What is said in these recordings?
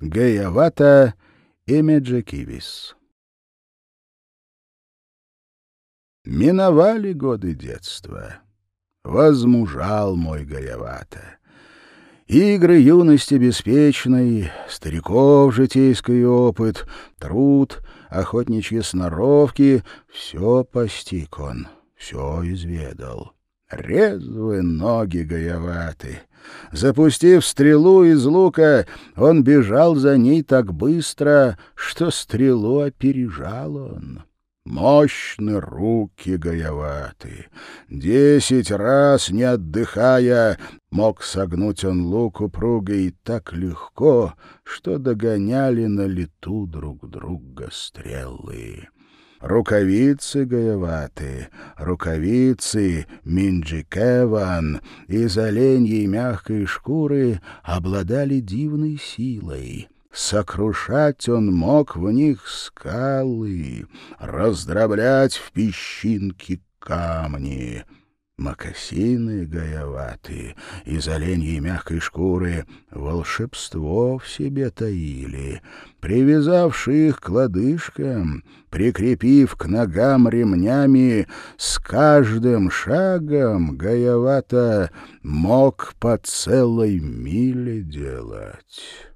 Гаявата и Меджикивис. Миновали годы детства. Возмужал мой Гаявата. Игры юности беспечной, стариков житейский опыт, труд, охотничьи сноровки — все постиг он, все изведал. Резвы ноги гаеваты. Запустив стрелу из лука, он бежал за ней так быстро, что стрелу опережал он. Мощны руки гаеваты. Десять раз, не отдыхая, мог согнуть он лук упругой так легко, что догоняли на лету друг друга стрелы. Рукавицы гаеваты, рукавицы Минджикеван из оленьей мягкой шкуры обладали дивной силой — Сокрушать он мог в них скалы, раздроблять в песчинки камни. Макасины гаеватые из оленьей мягкой шкуры волшебство в себе таили. Привязавши их к лодыжкам, прикрепив к ногам ремнями, с каждым шагом гаевата мог по целой миле делать.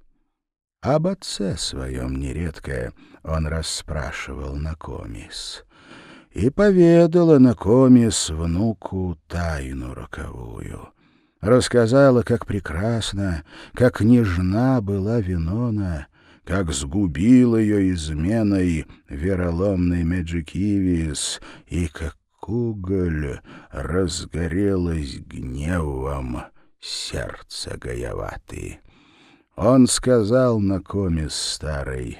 Об отце своем нередко он расспрашивал Накомис. И поведала Накомис внуку тайну роковую. Рассказала, как прекрасно, как нежна была Винона, как сгубил ее изменой вероломный Меджикивис, и как уголь разгорелось гневом сердце Гаяваты. Он сказал Накомис старый,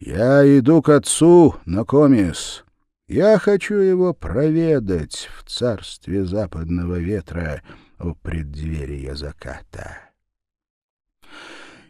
«Я иду к отцу, Накомис. Я хочу его проведать в царстве западного ветра у преддверия заката».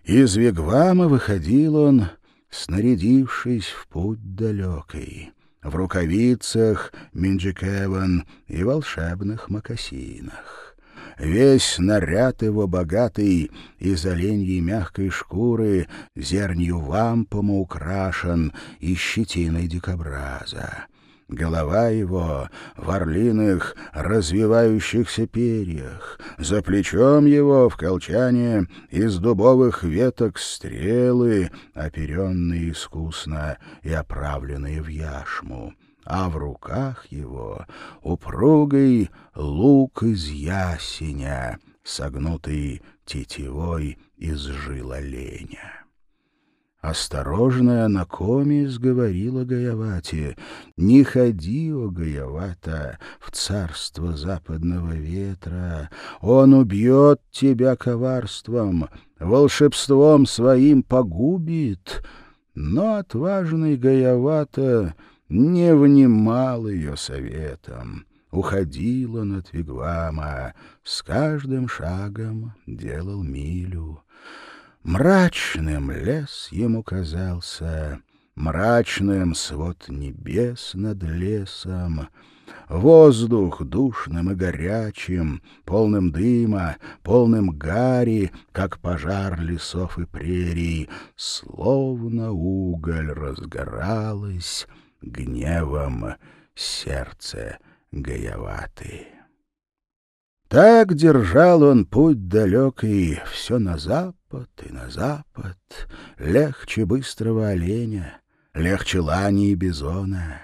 Из Вигвама выходил он, снарядившись в путь далекий, в рукавицах Минджикеван и волшебных мокасинах. Весь наряд его богатый, из оленьей мягкой шкуры, зернью вампома украшен и щетиной дикобраза. Голова его в орлиных развивающихся перьях, за плечом его в колчане из дубовых веток стрелы, оперенные искусно и оправленные в яшму а в руках его упругий лук из ясеня, согнутый тетивой из жил оленя. Осторожная Накомис говорила Гаявате, «Не ходи, о Гаявата, в царство западного ветра, он убьет тебя коварством, волшебством своим погубит». Но отважный Гаявата не внимал ее советам, уходил он от с каждым шагом делал милю. Мрачным лес ему казался, мрачным свод небес над лесом, Воздух душным и горячим, полным дыма, полным гари, как пожар лесов и прерий, словно уголь разгоралось, гневом сердце Гаяваты. Так держал он путь далекий, все на запад и на запад, легче быстрого оленя, легче лани и бизона.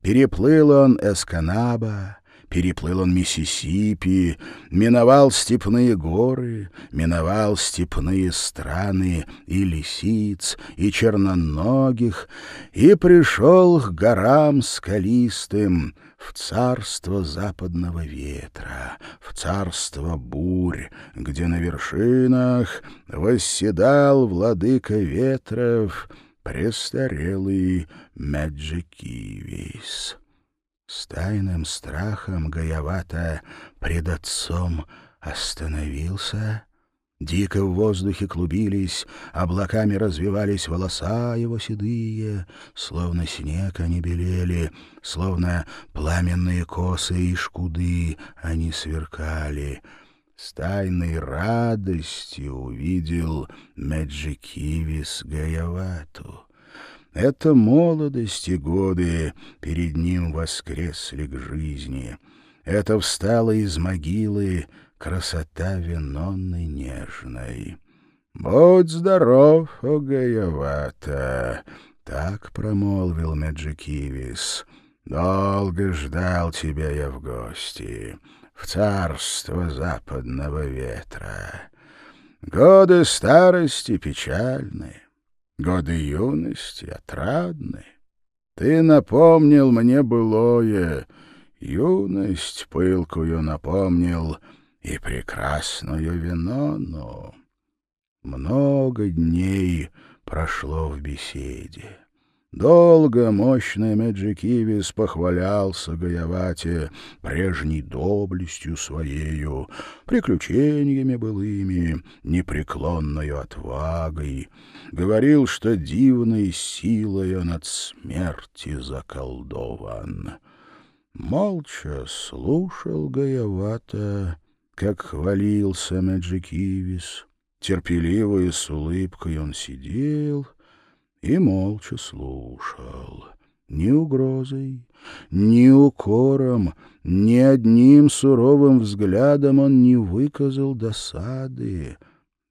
Переплыл он Эсканаба, Переплыл он Миссисипи, миновал степные горы, миновал степные страны и лисиц, и черноногих, и пришел к горам скалистым, в царство западного ветра, в царство бурь, где на вершинах восседал владыка ветров, престарелый Меджикивис. С тайным страхом Гаявата пред отцом остановился. Дико в воздухе клубились, облаками развивались волоса его седые, словно снег они белели, словно пламенные косы и шкуды они сверкали. с тайной радостью увидел Меджикивис Гаявату. Это молодость и годы перед ним воскресли к жизни. Это встала из могилы красота винонной нежной. «Будь здоров, о Гаявата!» — так промолвил Меджикивис. «Долго ждал тебя я в гости, в царство западного ветра. Годы старости печальны, годы юности отрадны. Ты напомнил мне былое, юность пылкую напомнил и прекрасную винону. Много дней прошло в беседе. Долго мощный Меджикивис похвалялся Гаявате прежней доблестью своею, приключениями былыми, непреклонною отвагой. Говорил, что дивной силой он от смерти заколдован. Молча слушал Гаявата, как хвалился Меджикивис. Терпеливо и с улыбкой он сидел — и молча слушал. Ни угрозой, ни укором, ни одним суровым взглядом он не выказал досады,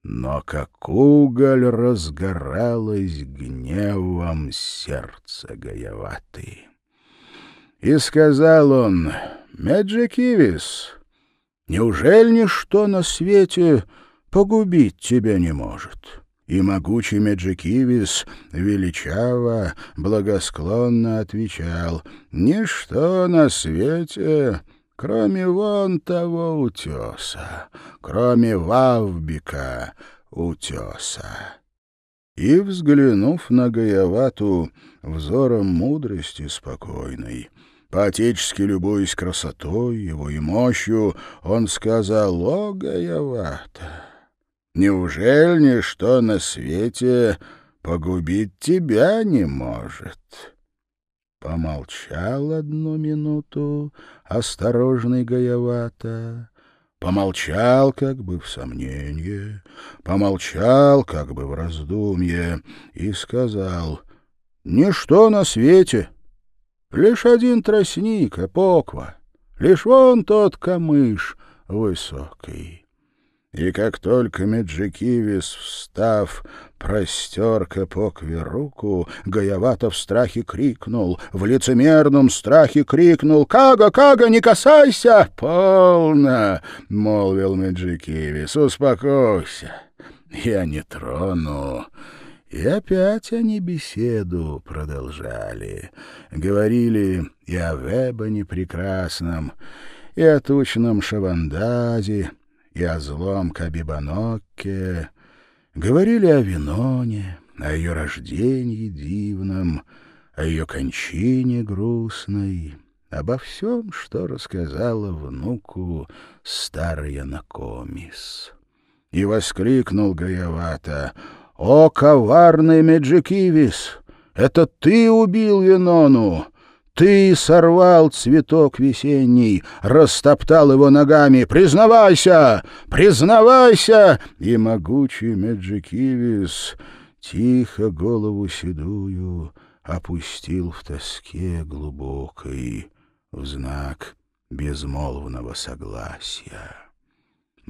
но как уголь разгоралось гневом сердце Гаяваты. И сказал он, «Меджикивис, неужели ничто на свете погубить тебя не может?» И могучий Меджикивис величаво, благосклонно отвечал «Ничто на свете, кроме вон того утеса, кроме Вавбика утеса». И, взглянув на Гаявату взором мудрости спокойной, Поотечески любуясь красотой его и мощью, он сказал «О, Гаявата!» Неужели ничто на свете погубить тебя не может?» Помолчал одну минуту, осторожный Гаявата, Помолчал, как бы в сомнении, помолчал, как бы в раздумье, и сказал, «Ничто на свете, лишь один тростник, эпоква, лишь вон тот камыш высокий». И как только Меджикивис, встав, простер к эпокве руку, Гаявата в страхе крикнул, в лицемерном страхе крикнул «Кага, Кага, не касайся!» «Полно!» — молвил Меджикивис. «Успокойся, я не трону». И опять они беседу продолжали. Говорили и о Вебане прекрасном, и о тучном Шавандазе, и о злом Кабибаноке, говорили о Виноне, о ее рождении дивном, о ее кончине грустной, обо всем, что рассказала внуку старая Накомис. И воскликнул Гаявата, «О, коварный Меджикивис! Это ты убил Винону! Ты сорвал цветок весенний, растоптал его ногами. Признавайся! Признавайся!» И могучий Меджикивис тихо голову седую опустил в тоске глубокой в знак безмолвного согласия.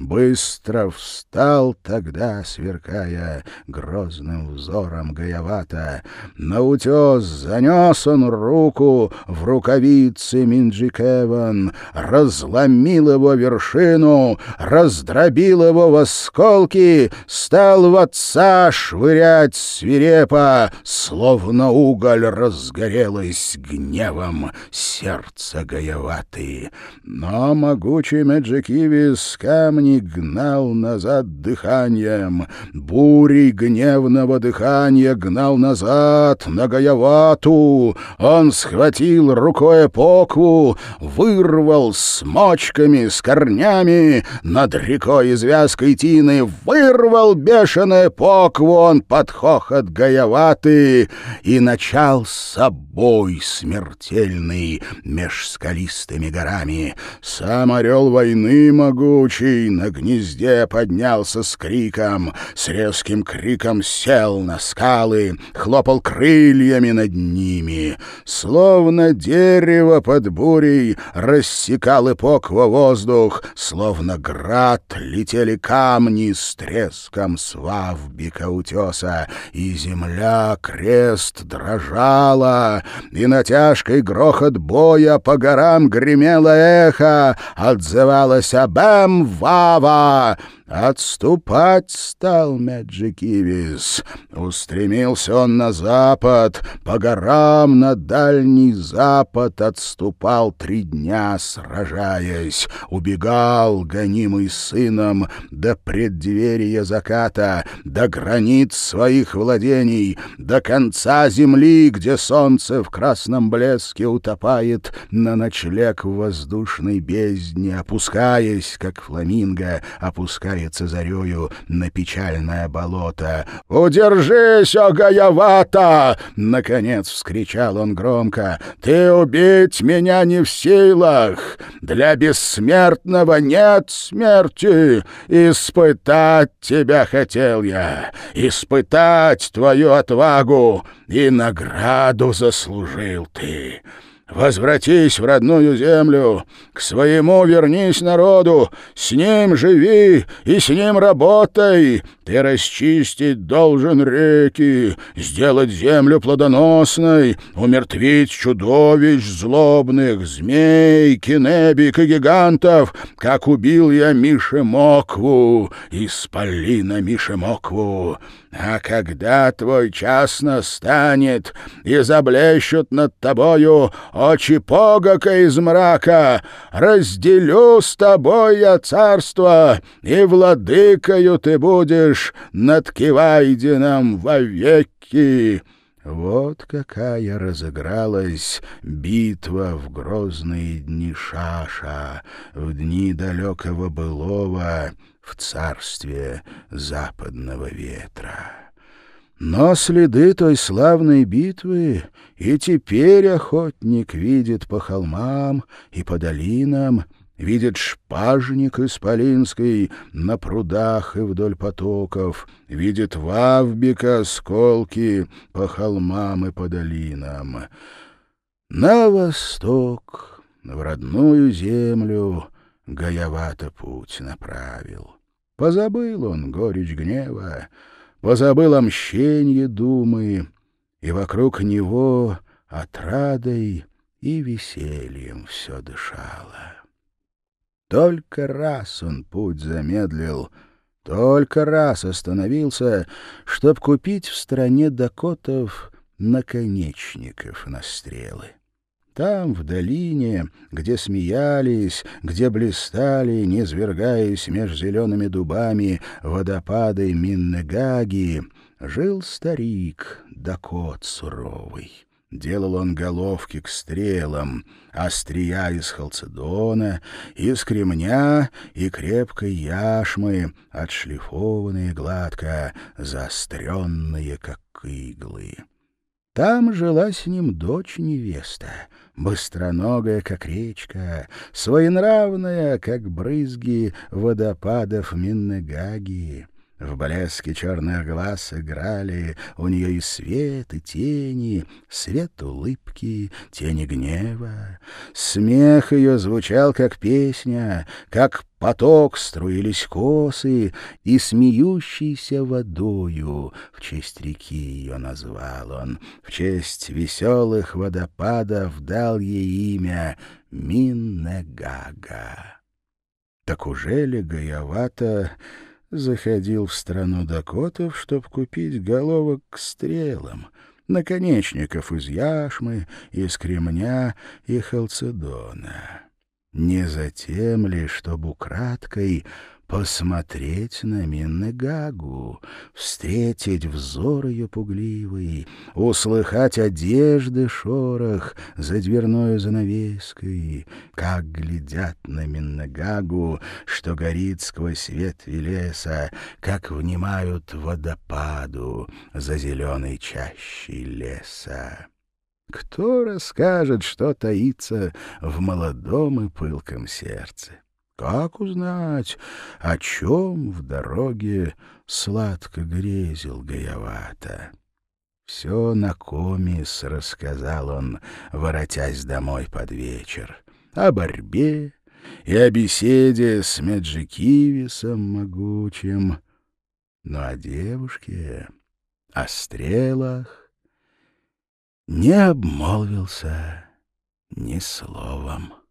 Быстро встал тогда, сверкая грозным взором Гаявата. На утес занес он руку в рукавице Минджикеван, разломил его вершину, раздробил его в осколки, стал в отца швырять свирепо, словно уголь разгорелось гневом сердце Гаяваты. Но могучий Меджикивис камни камни гнал назад дыханием, бурей гневного дыхания гнал назад на Гаявату. Он схватил рукой покву, вырвал с мочками, с корнями над рекой из вязкой тины, вырвал бешеное покву он под хохот Гаяваты и начал с собой смертельный меж скалистыми горами. Сам орел войны могучий на гнезде поднялся с криком, с резким криком сел на скалы, хлопал крыльями над ними. Словно дерево под бурей рассекал эпок во воздух, словно град летели камни с треском свавбика утеса, и земля крест дрожала, и на тяжкой грохот боя по горам гремело эхо, отзывалось «Абэм Java. Отступать стал Меджикивис. Устремился он на запад, по горам на дальний запад отступал три дня, сражаясь. Убегал, гонимый сыном, до преддверия заката, до границ своих владений, до конца земли, где солнце в красном блеске утопает на ночлег в воздушной бездне, опускаясь, как фламинго, опускаясь опускается зарею на печальное болото. «Удержись, Огаявата!» — наконец вскричал он громко. «Ты убить меня не в силах! Для бессмертного нет смерти! Испытать тебя хотел я! Испытать твою отвагу! И награду заслужил ты!» Возвратись в родную землю, к своему вернись народу, с ним живи и с ним работай. Ты расчистить должен реки, сделать землю плодоносной, умертвить чудовищ злобных, змей, кинебик и гигантов, как убил я Мишемокву, исполина Мишемокву. А когда твой час настанет и заблещут над тобою очи погока из мрака, разделю с тобой я царство, и владыкою ты будешь над Кивайдином вовеки». Вот какая разыгралась битва в грозные дни Шаша, в дни далекого былого, в царстве западного ветра. Но следы той славной битвы и теперь охотник видит по холмам и по долинам, видит шпажник исполинский на прудах и вдоль потоков, видит вавбика осколки по холмам и по долинам. На восток, в родную землю, Гаявата путь направил. Позабыл он горечь гнева, позабыл о мщенье думы, и вокруг него отрадой и весельем все дышало. Только раз он путь замедлил, только раз остановился, чтоб купить в стране дакотов наконечников на стрелы. Там, в долине, где смеялись, где блистали, не свергаясь меж зелеными дубами, водопады Миннегаги, жил старик, Дакот суровый. Делал он головки к стрелам, острия из халцедона, из кремня и крепкой яшмы, отшлифованные гладко, заостренные, как иглы. Там жила с ним дочь-невеста, быстроногая, как речка, своенравная, как брызги водопадов Миннегаги. В блеске черных глаз играли у нее и свет, и тени, свет улыбки, тени гнева. Смех ее звучал, как песня, как поток струились косы, и смеющейся водою в честь реки ее назвал он, в честь веселых водопадов дал ей имя Миннегага. Так уже ли Гаявата заходил в страну Дакотов, чтоб купить головок к стрелам, наконечников из яшмы, из кремня и халцедона. Не затем ли, чтобы украдкой посмотреть на Миннегагу, встретить взор ее пугливый, услыхать одежды шорох за дверной занавеской, как глядят на Миннегагу, что горит сквозь ветви леса, как внимают водопаду за зеленой чащей леса. Кто расскажет, что таится в молодом и пылком сердце? Как узнать, о чем в дороге сладко грезил Гаявата? Все на комис рассказал он, воротясь домой под вечер. О борьбе и о беседе с Меджикивисом могучим, но о девушке, о стрелах не обмолвился ни словом.